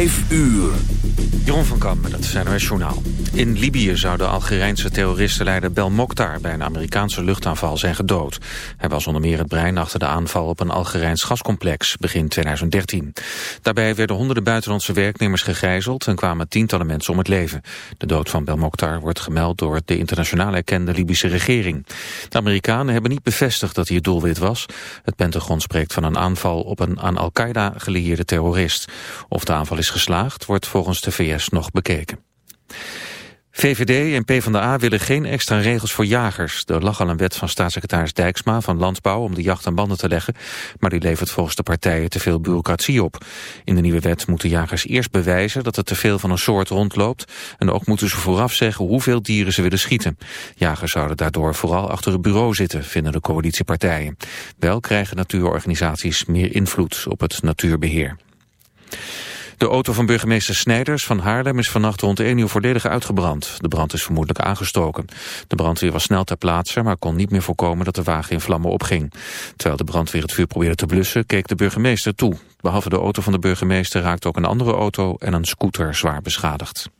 Vijf uur. Jeroen van Kam met het NOS Journaal. In Libië zou de Algerijnse terroristenleider Bel Mokhtar... bij een Amerikaanse luchtaanval zijn gedood. Hij was onder meer het brein achter de aanval op een Algerijns gascomplex... begin 2013. Daarbij werden honderden buitenlandse werknemers gegijzeld... en kwamen tientallen mensen om het leven. De dood van Bel Mokhtar wordt gemeld door de internationaal erkende Libische regering. De Amerikanen hebben niet bevestigd dat hij het doelwit was. Het Pentagon spreekt van een aanval op een aan Al-Qaeda gelieerde terrorist. Of de aanval is geslaagd, wordt volgens de VS nog bekeken. VVD en PvdA willen geen extra regels voor jagers. Er lag al een wet van staatssecretaris Dijksma van Landbouw om de jacht aan banden te leggen, maar die levert volgens de partijen te veel bureaucratie op. In de nieuwe wet moeten jagers eerst bewijzen dat er te veel van een soort rondloopt en ook moeten ze vooraf zeggen hoeveel dieren ze willen schieten. Jagers zouden daardoor vooral achter het bureau zitten, vinden de coalitiepartijen. Wel krijgen natuurorganisaties meer invloed op het natuurbeheer. De auto van burgemeester Snijders van Haarlem is vannacht rond 1 uur volledig uitgebrand. De brand is vermoedelijk aangestoken. De brandweer was snel ter plaatse, maar kon niet meer voorkomen dat de wagen in vlammen opging. Terwijl de brandweer het vuur probeerde te blussen, keek de burgemeester toe. Behalve de auto van de burgemeester raakte ook een andere auto en een scooter zwaar beschadigd.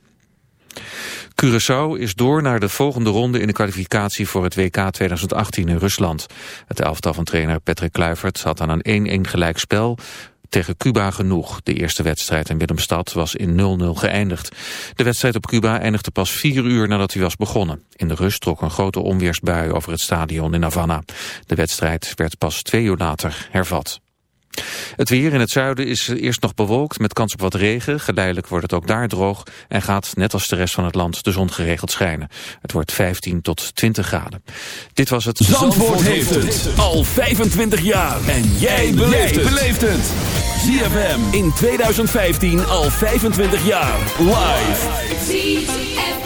Curaçao is door naar de volgende ronde in de kwalificatie voor het WK 2018 in Rusland. Het elftal van trainer Patrick Kluivert had aan een 1-1 gelijk spel tegen Cuba genoeg. De eerste wedstrijd in Willemstad was in 0-0 geëindigd. De wedstrijd op Cuba eindigde pas vier uur nadat hij was begonnen. In de rust trok een grote onweersbui over het stadion in Havana. De wedstrijd werd pas twee uur later hervat. Het weer in het zuiden is eerst nog bewolkt met kans op wat regen. Geleidelijk wordt het ook daar droog en gaat, net als de rest van het land, de zon geregeld schijnen. Het wordt 15 tot 20 graden. Dit was het... Zandvoort, heeft het al 25 jaar. En jij beleeft het. ZFM in 2015 al 25 jaar. Live.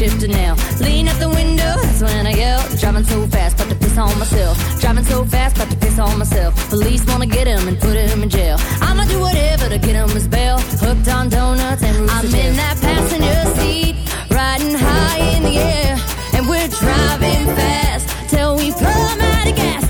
shifter now. Lean out the window, that's when I yell. Driving so fast, about to piss on myself. Driving so fast, about to piss on myself. Police wanna get him and put him in jail. I'ma do whatever to get him his bail. Hooked on donuts and Rooster I'm in that passenger seat, riding high in the air, and we're driving fast till we plumb out of gas.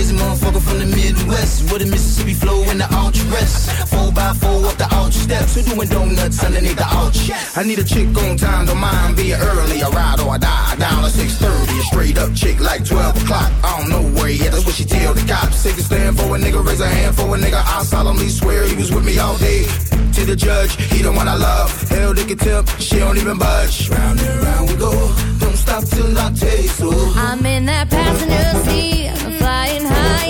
Crazy motherfucker from the Midwest. With a Mississippi flow in the ultra rest. Four by four up the ultra steps. Who doing donuts underneath the ultra? I need a chick on time, don't mind being early. I ride or I die. Down at 6.30. A straight up chick like 12 o'clock. I don't know where yet. That's what she tell the cops. Take a stand for a nigga, raise a hand for a nigga. I solemnly swear he was with me all day. To the judge, he the one I love. Hell, they can tip, she don't even budge. Round and round we go. Stop till I taste so. I'm in that passenger seat, flying high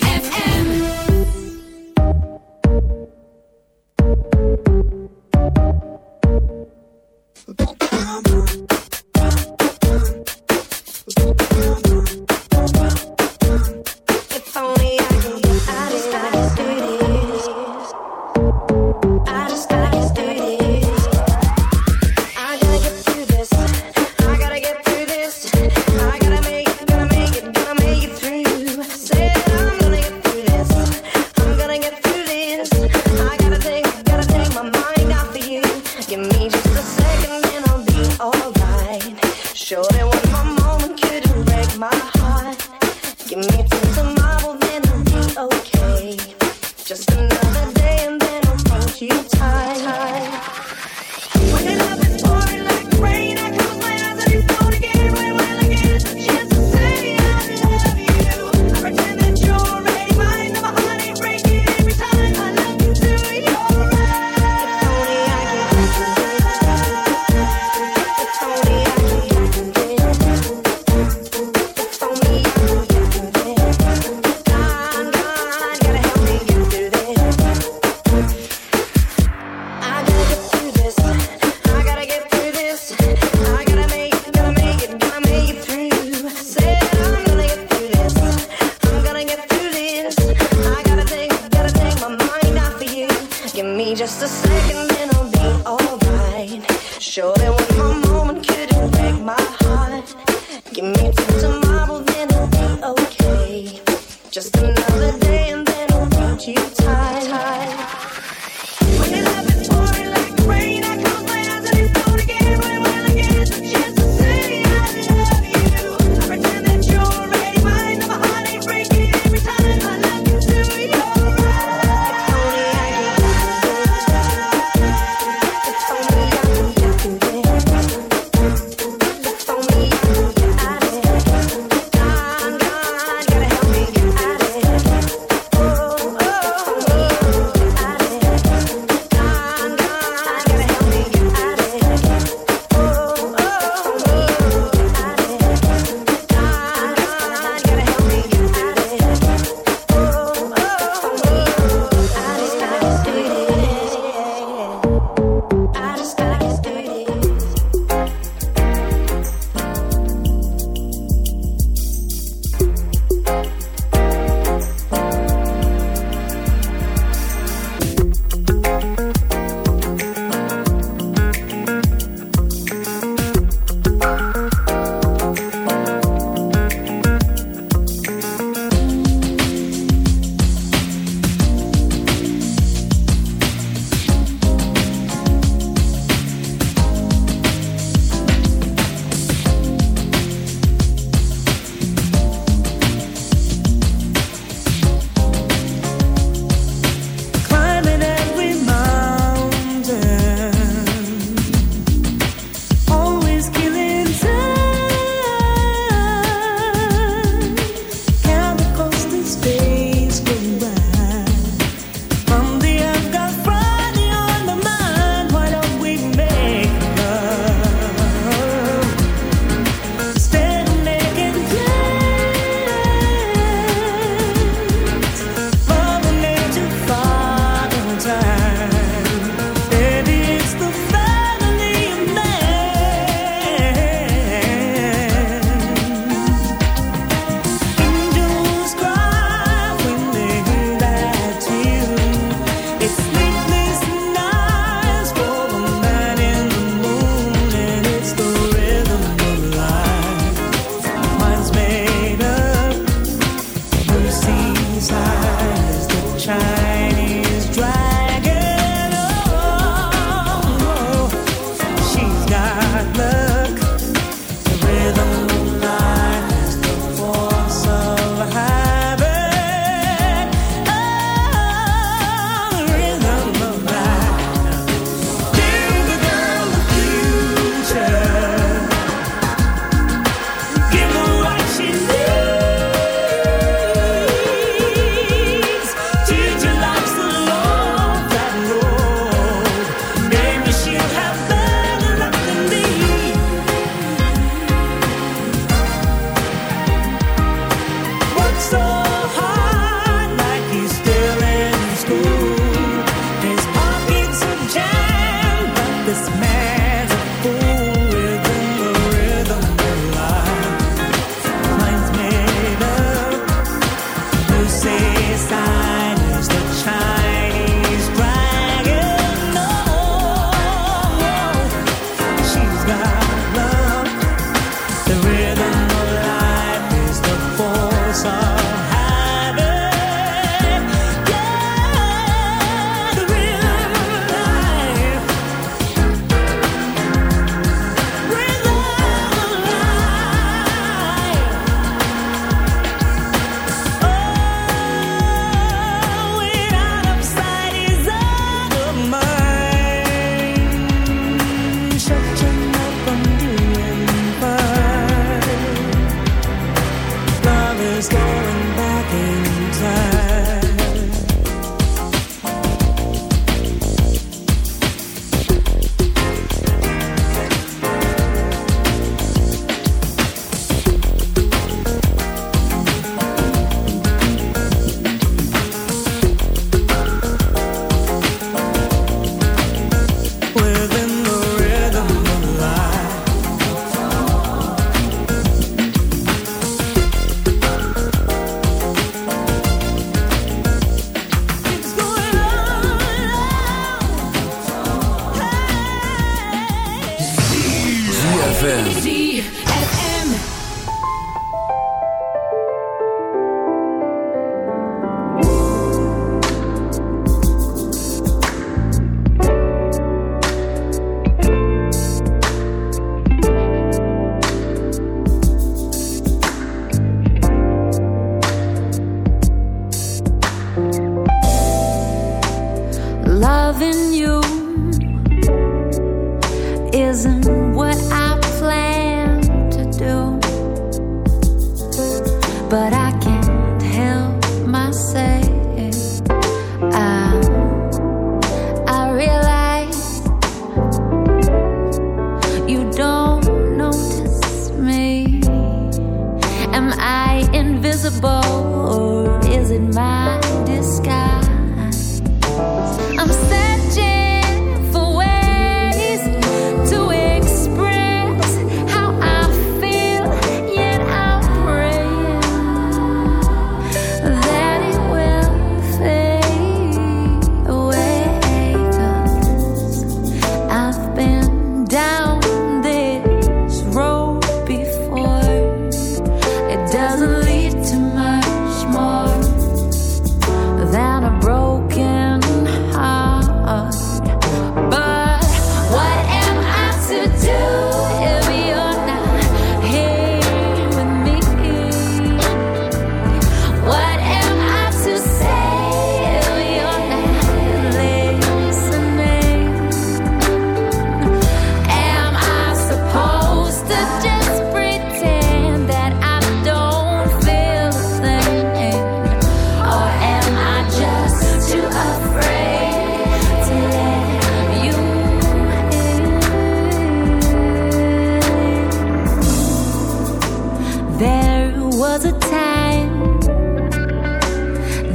There was a time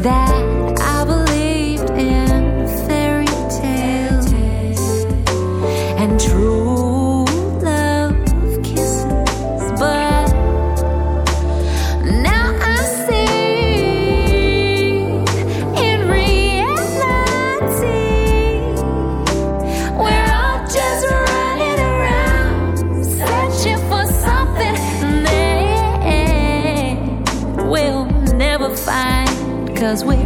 that we're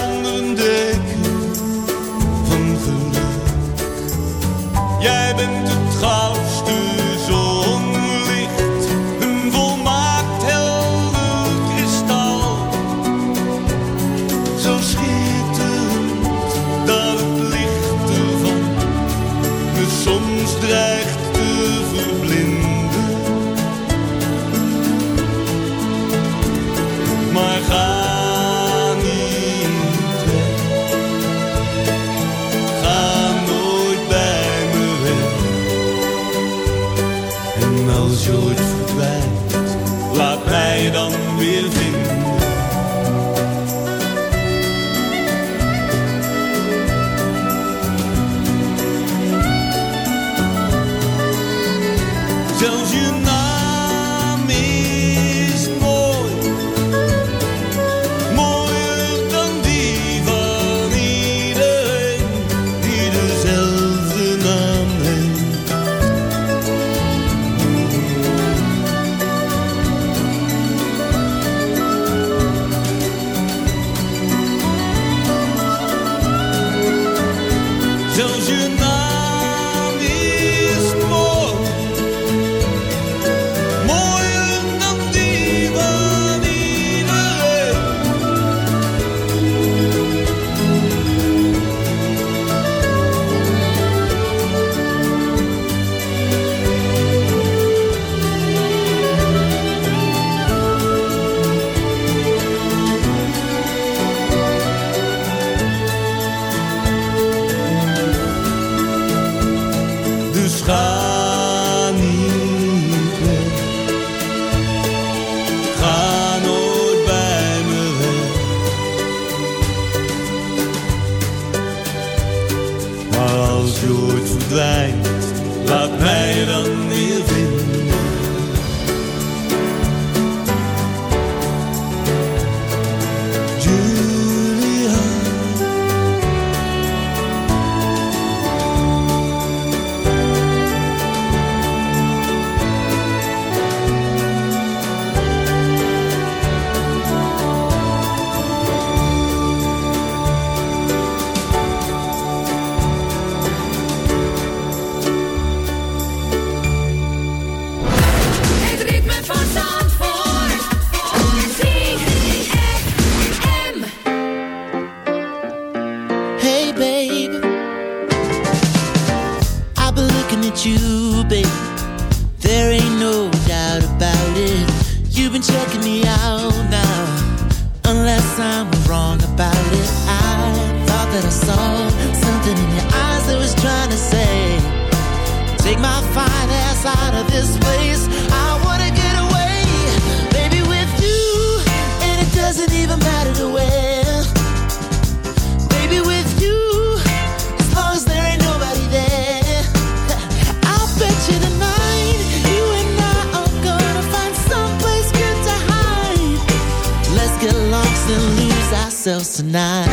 ourselves tonight.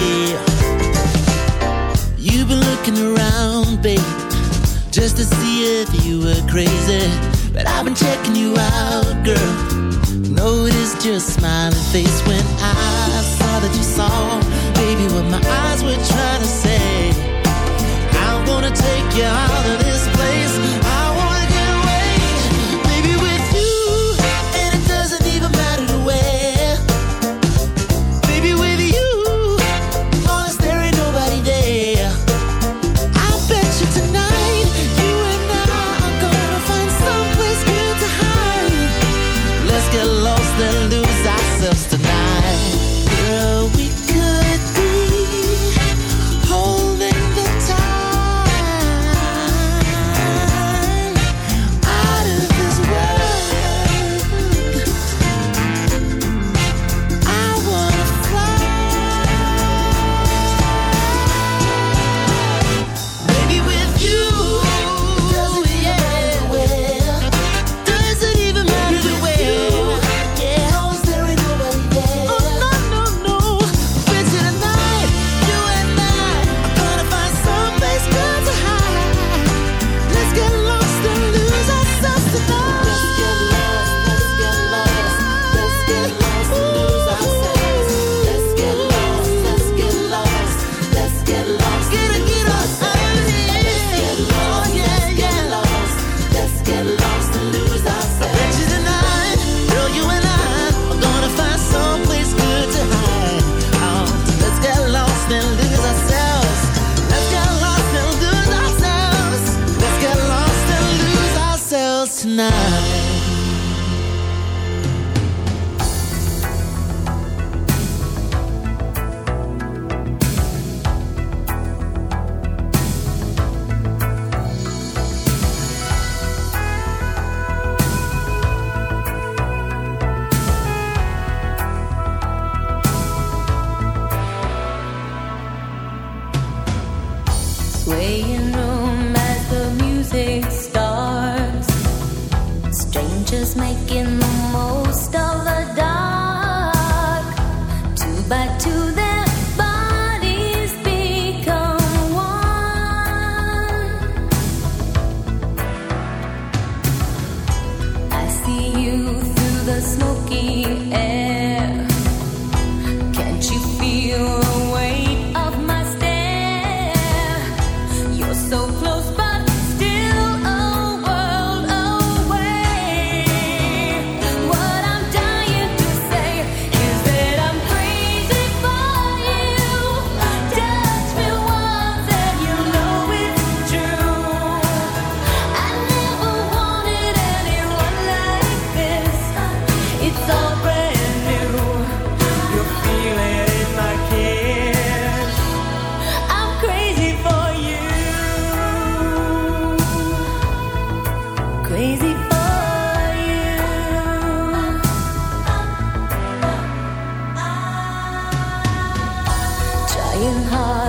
Yeah. You've been looking around, babe, just to see if you were crazy. But I've been checking you out, girl. No, it is just smiling face when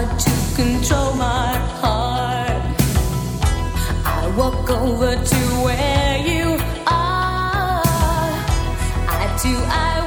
to control my heart. I walk over to where you are. I do. I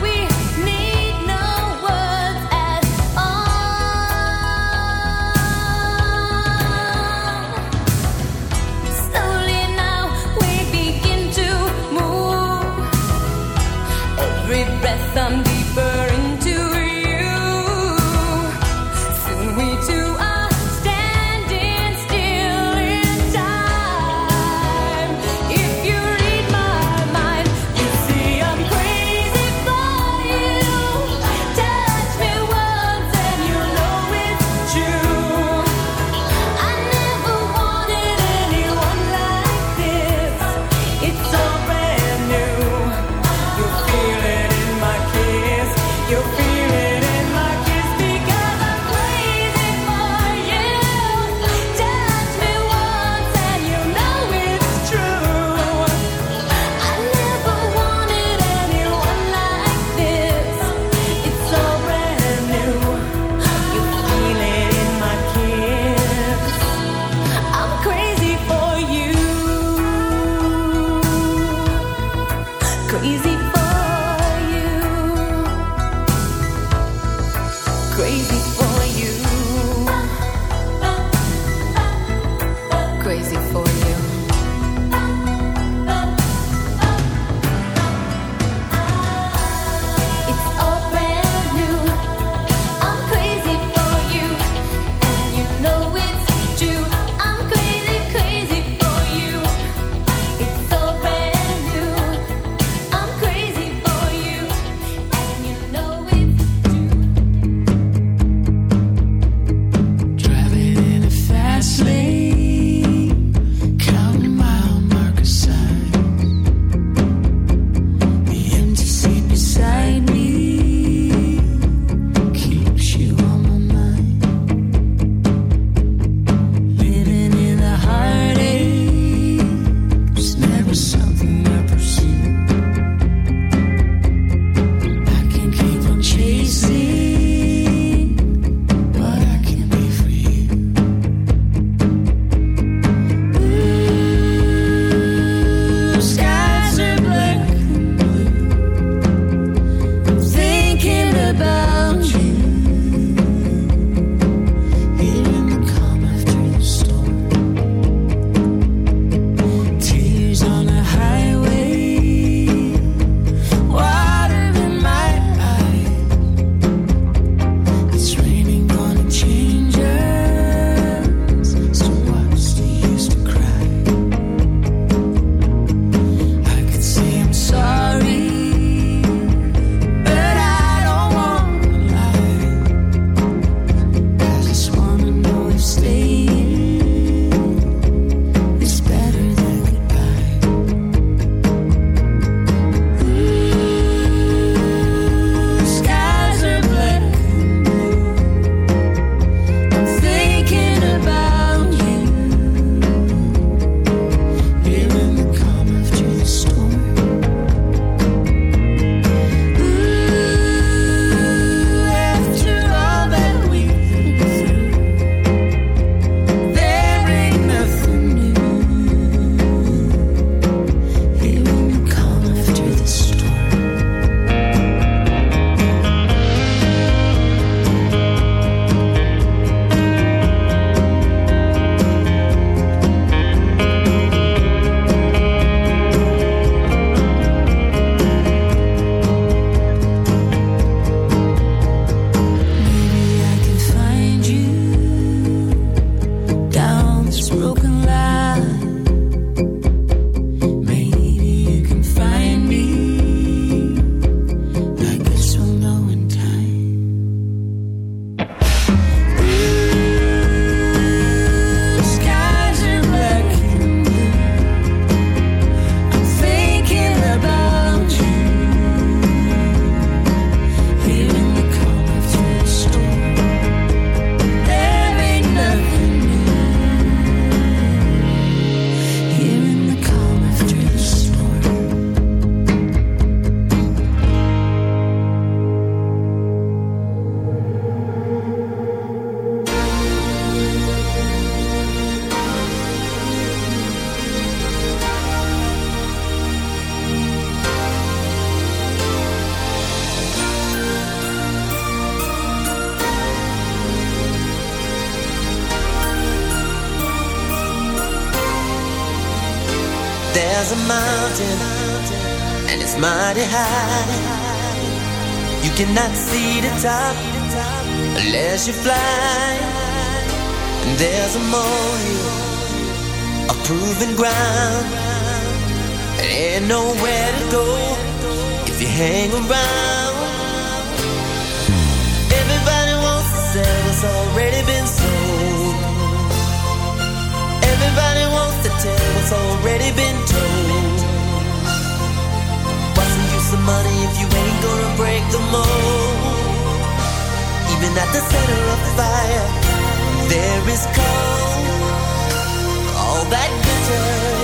hang around. Everybody wants to sell what's already been sold. Everybody wants to tell what's already been told. What's the use of money if you ain't gonna break the mold? Even at the center of the fire, there is cold. All that glitters